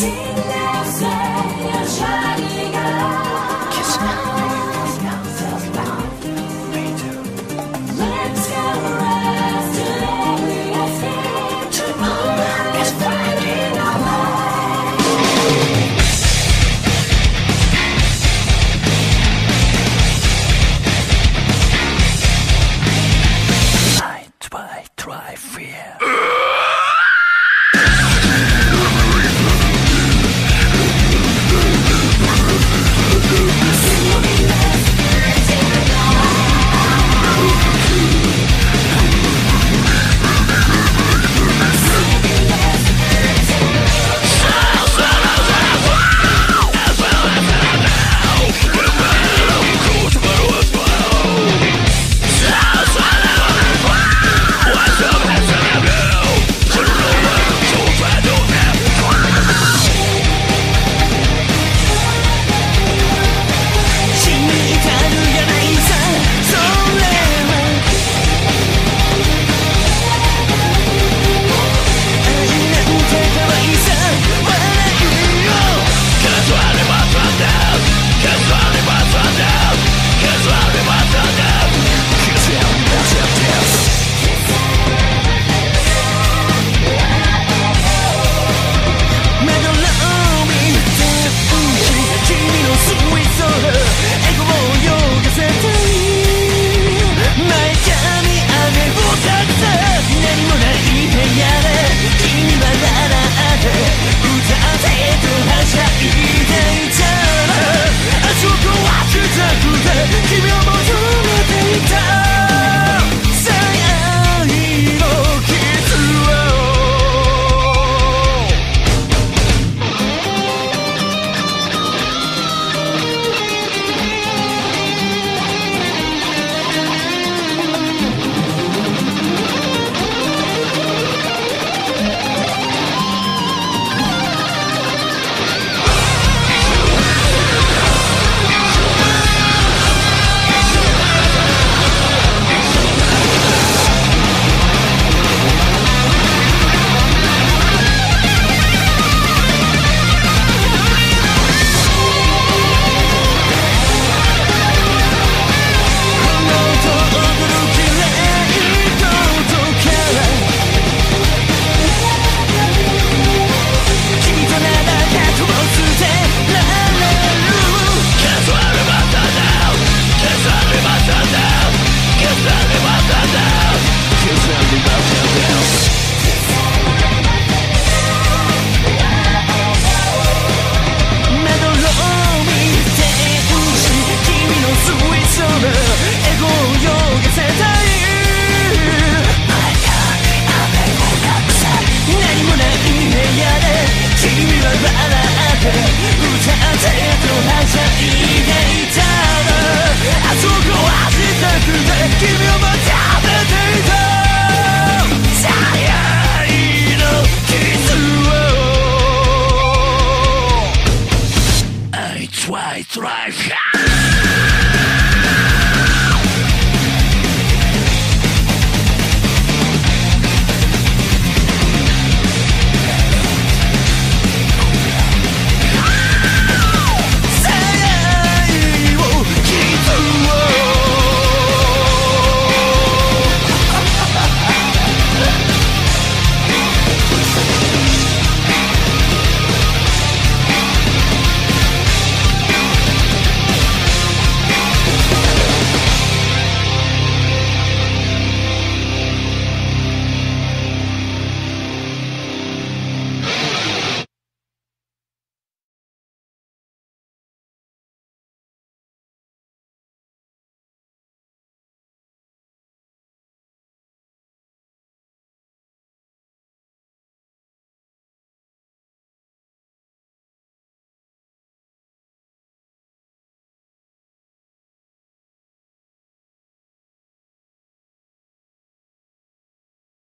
White Yeah.